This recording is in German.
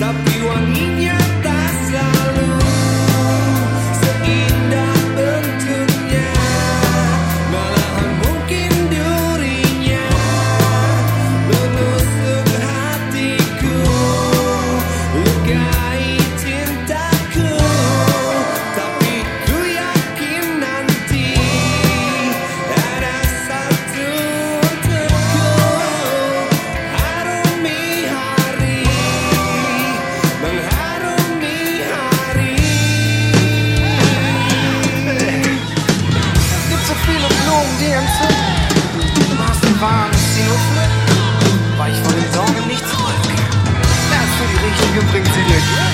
Tapiła minie warm ist sie nur flip. Weich von den Sorgen nicht zurück. Wer für die Richtige bringt sie Glück.